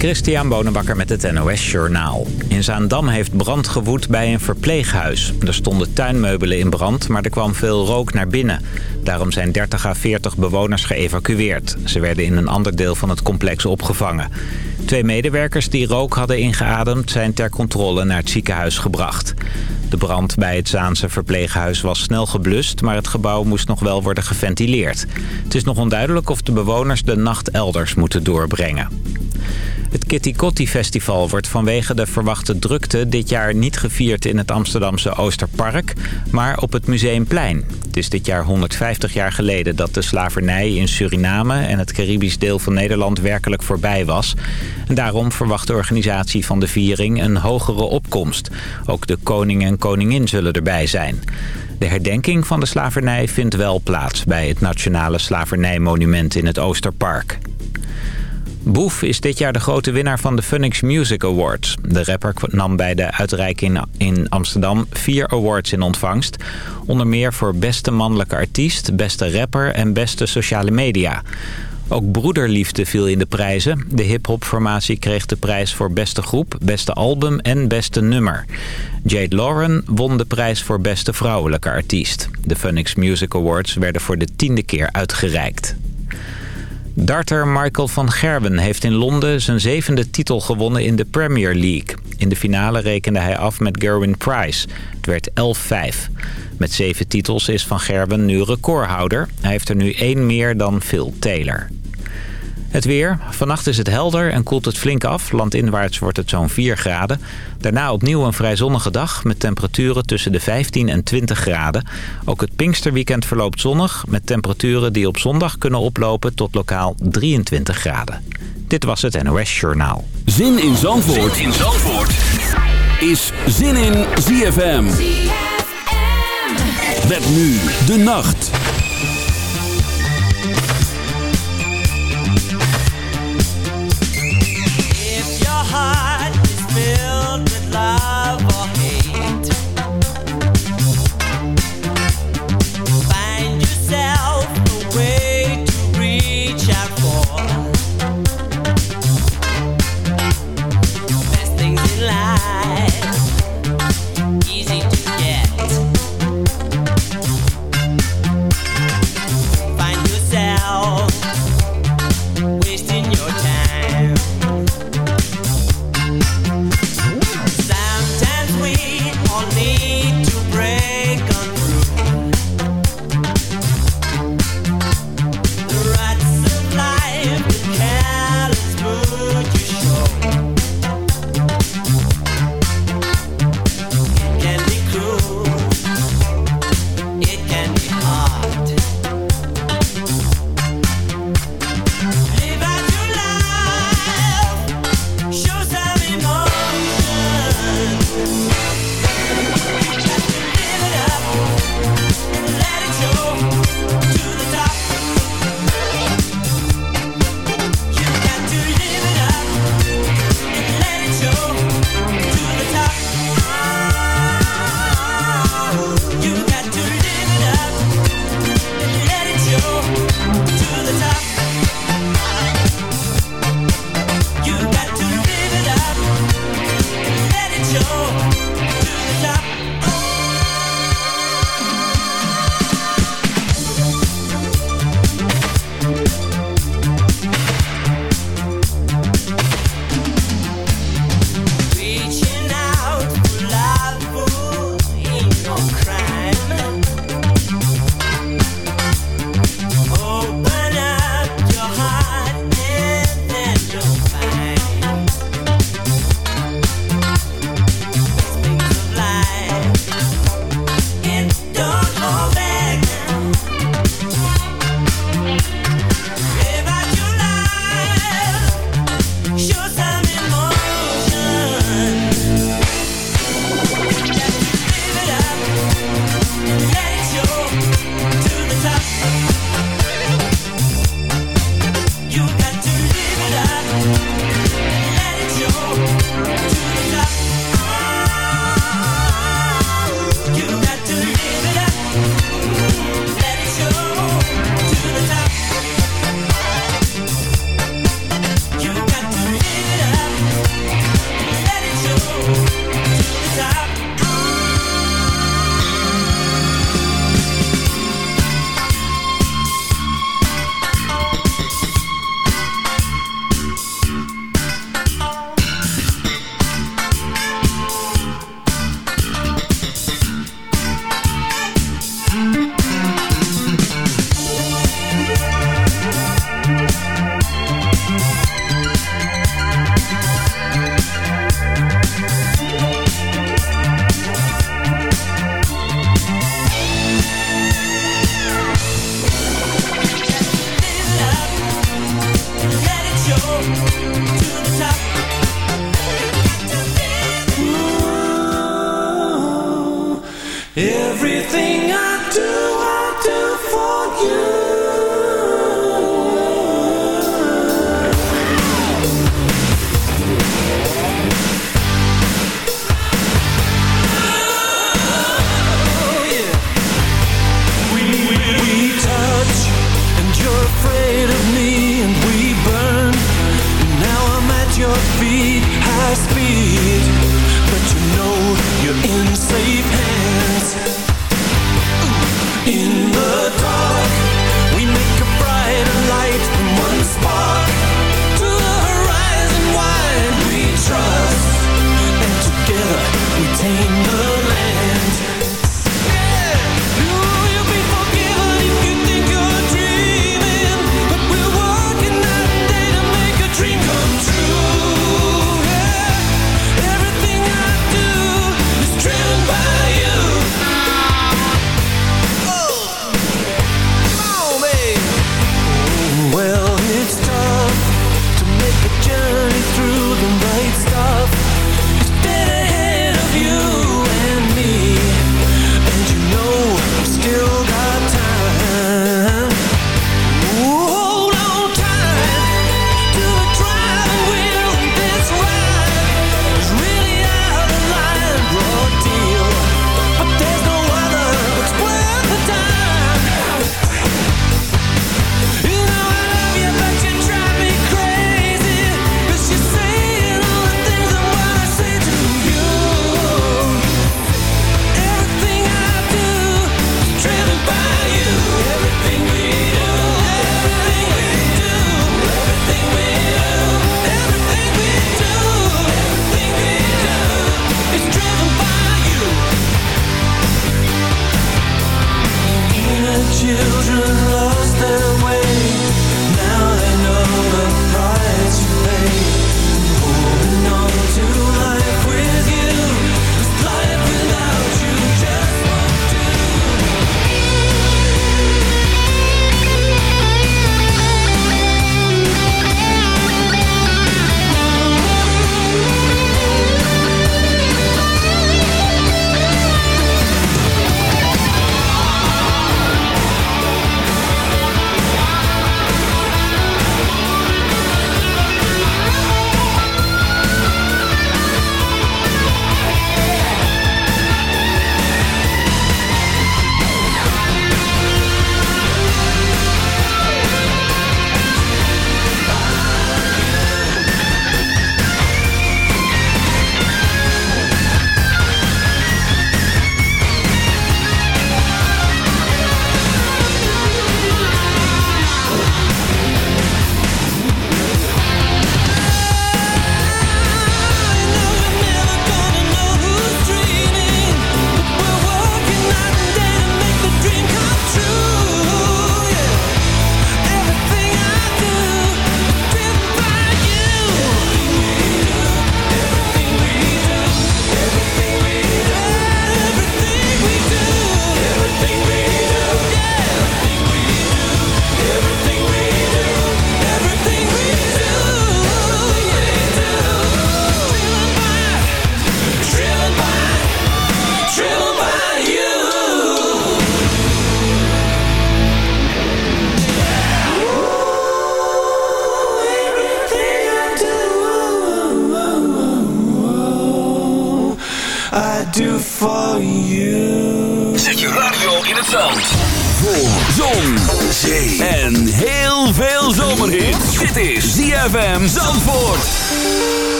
Christian Bonenbakker met het NOS Journaal. In Zaandam heeft brand gewoed bij een verpleeghuis. Er stonden tuinmeubelen in brand, maar er kwam veel rook naar binnen. Daarom zijn 30 à 40 bewoners geëvacueerd. Ze werden in een ander deel van het complex opgevangen. Twee medewerkers die rook hadden ingeademd zijn ter controle naar het ziekenhuis gebracht. De brand bij het Zaanse verpleeghuis was snel geblust, maar het gebouw moest nog wel worden geventileerd. Het is nog onduidelijk of de bewoners de nacht elders moeten doorbrengen. Het Kitty Kotti Festival wordt vanwege de verwachte drukte dit jaar niet gevierd in het Amsterdamse Oosterpark, maar op het Museumplein. Het is dit jaar 150 jaar geleden dat de slavernij in Suriname en het Caribisch deel van Nederland werkelijk voorbij was. En daarom verwacht de organisatie van de viering een hogere opkomst. Ook de koning en koningin zullen erbij zijn. De herdenking van de slavernij vindt wel plaats bij het Nationale Slavernijmonument in het Oosterpark. Boef is dit jaar de grote winnaar van de Phoenix Music Awards. De rapper nam bij de uitreiking in Amsterdam vier awards in ontvangst. Onder meer voor beste mannelijke artiest, beste rapper en beste sociale media. Ook Broederliefde viel in de prijzen. De hip-hop-formatie kreeg de prijs voor beste groep, beste album en beste nummer. Jade Lauren won de prijs voor beste vrouwelijke artiest. De Phoenix Music Awards werden voor de tiende keer uitgereikt. Darter Michael van Gerwen heeft in Londen zijn zevende titel gewonnen in de Premier League. In de finale rekende hij af met Gerwin Price. Het werd 11-5. Met zeven titels is Van Gerwen nu recordhouder. Hij heeft er nu één meer dan Phil Taylor. Het weer. Vannacht is het helder en koelt het flink af. Landinwaarts wordt het zo'n 4 graden. Daarna opnieuw een vrij zonnige dag met temperaturen tussen de 15 en 20 graden. Ook het Pinksterweekend verloopt zonnig met temperaturen die op zondag kunnen oplopen tot lokaal 23 graden. Dit was het NOS Journaal. Zin in Zandvoort, zin in Zandvoort. is Zin in ZFM. ZFM. Met nu de nacht.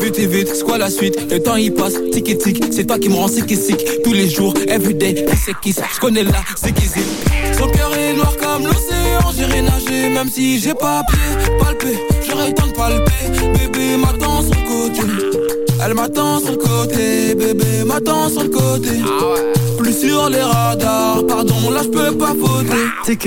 Vite et vite, c'est quoi la suite? Le temps il passe, tic et. C'est toi qui me rends sick et sick. Tous les jours, everyday, qui c'est qui Je connais la c'est qui. Son cœur est noir comme l'océan. J'irai nager même si j'ai pas pied. Palpé, j'aurais le temps de palper. Bébé, m'attends elle m'attend sur le côté Bébé m'attend sur le côté Plus sur les radars Pardon, là je peux pas voter Tic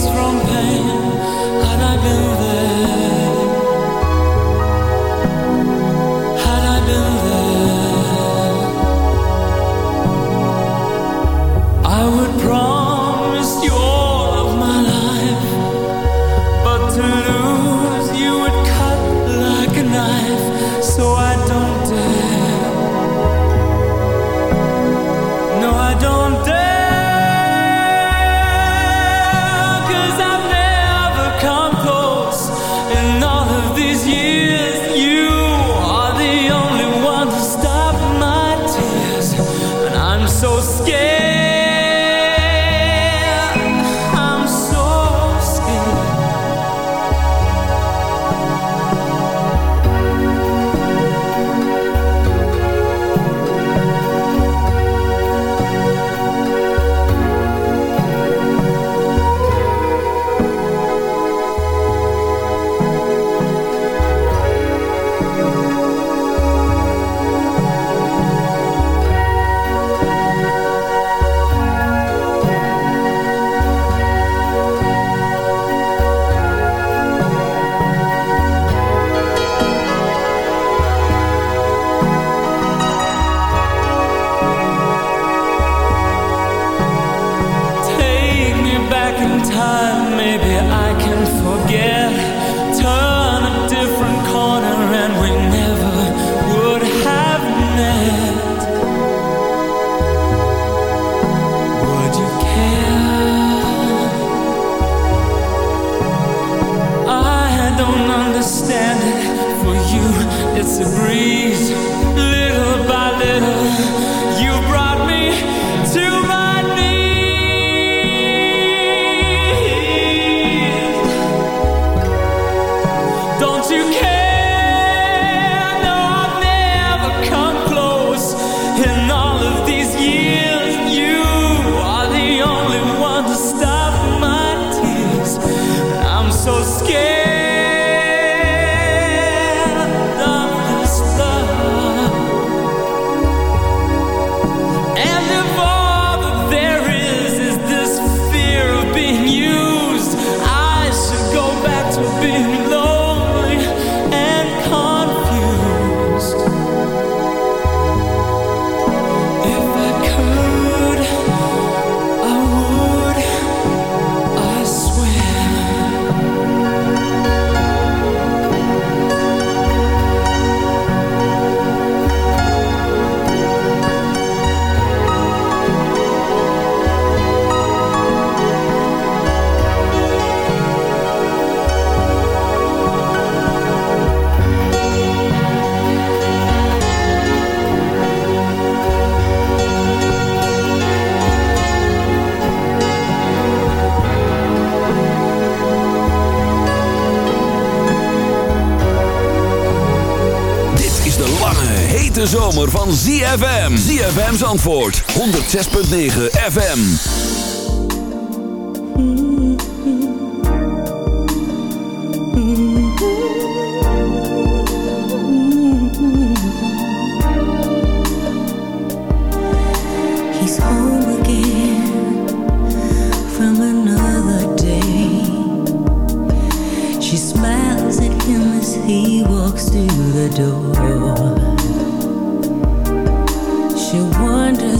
from pain. Had I been there, van ZFM. ZFM's antwoord. 106.9 FM. He's home again from another day. She smiles at him as he walks through the door.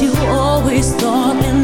you always thought in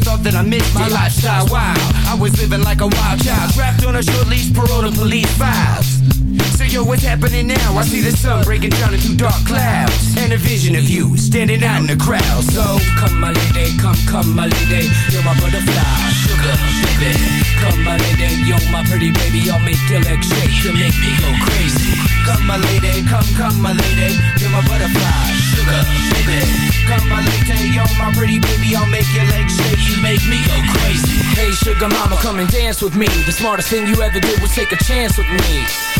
thought that I missed my lifestyle. Wow, I was living like a wild child, trapped on a short leash, parole to police files. So yo, what's happening now? I see the sun breaking down into dark clouds. And a vision of you standing out in the crowd. So come my lady, come, come my lady. You're my butterfly, sugar, baby. Come my lady, you're my pretty baby. I'll make your legs shake, you make me go crazy. Come my lady, come, come my lady. You're my butterfly, Hey sugar mama, come and dance with me. The smartest thing you ever did was take a chance with me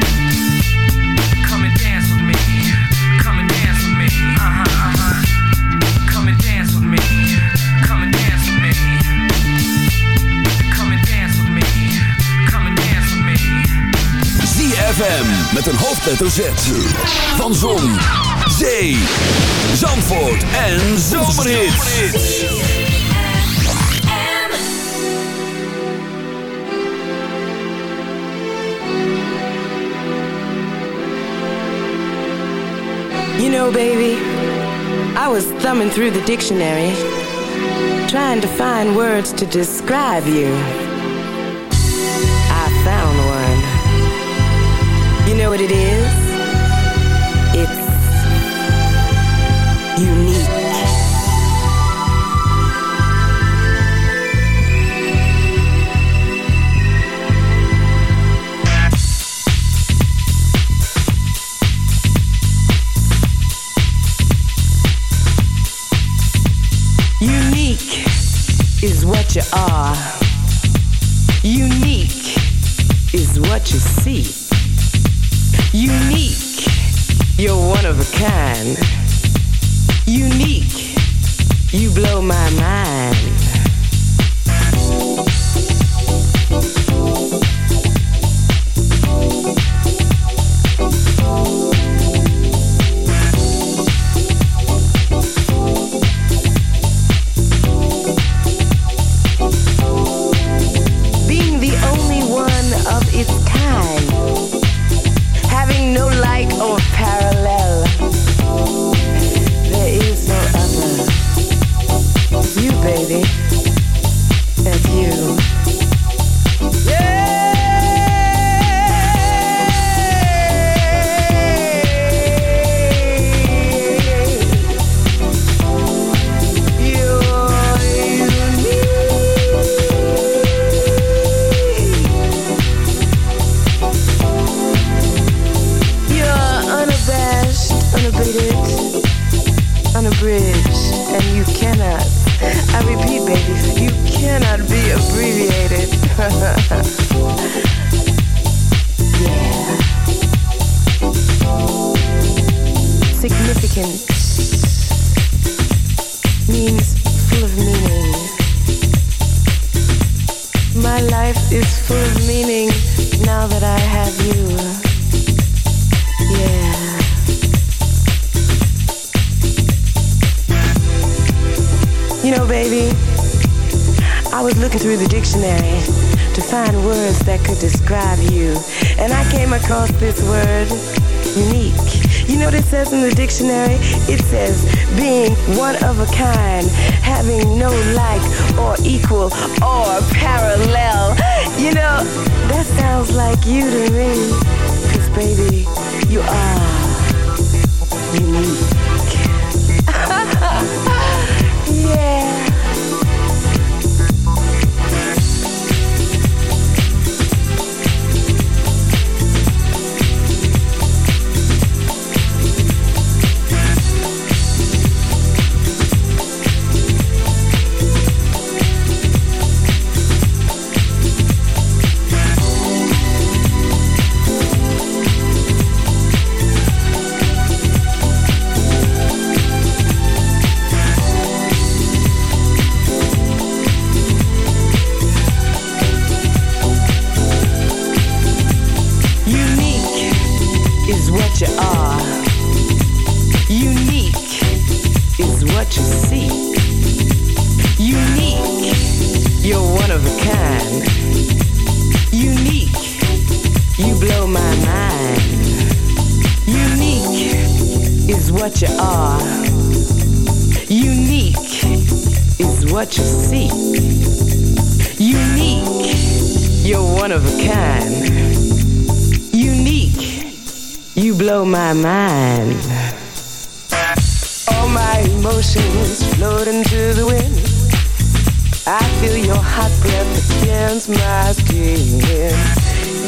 met een hoofdletter Z. Van Zon, Zee, Zandvoort en Zomerhits. You know, baby, I was thumbing through the dictionary, trying to find words to describe you. Know what it is?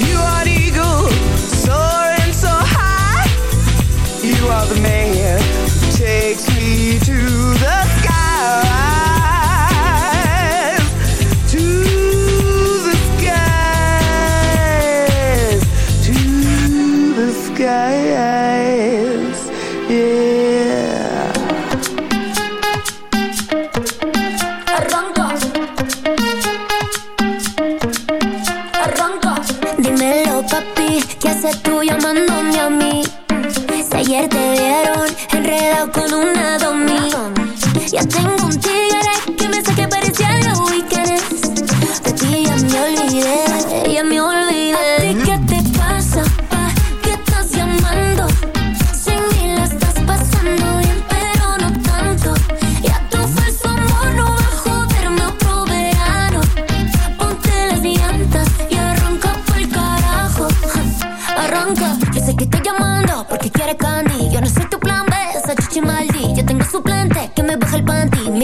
You are the eagle, soaring so high. You are the man.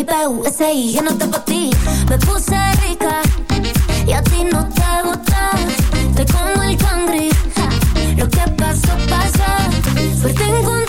Yo no te pa' ti. Me puse rica y a ti no te gusta. Te como el cangri. Lo que pasó, pasó. Fuerte encontrando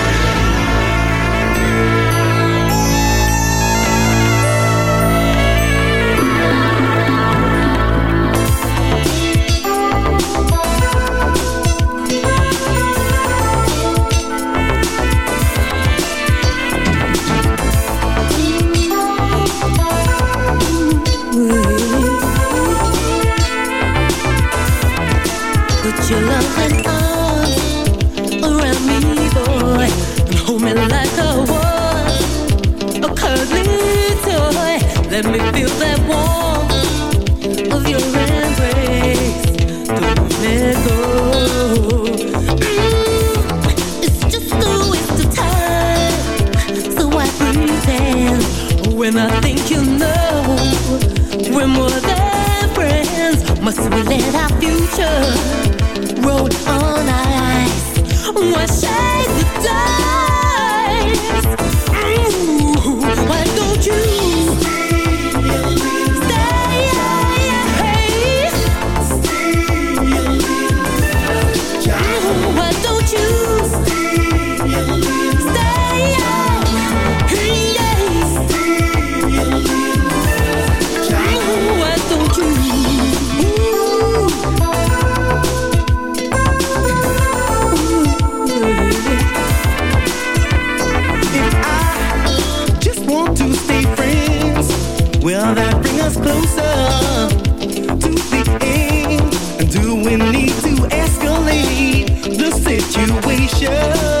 when I say the dark Will that bring us closer to the end? Do we need to escalate the situation?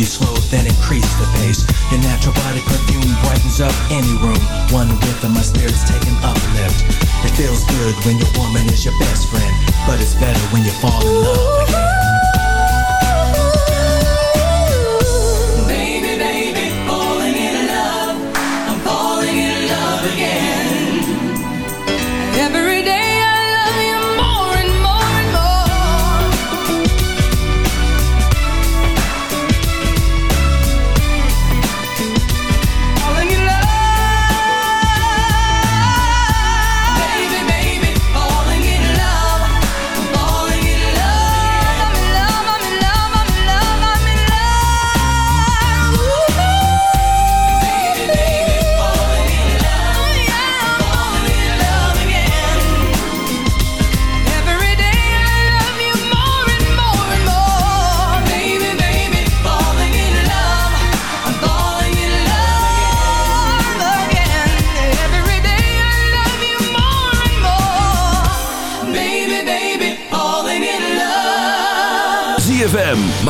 you slow, then increase the pace. Your natural body perfume brightens up any room. One whiff of my spirit's taking uplift. It feels good when you're warm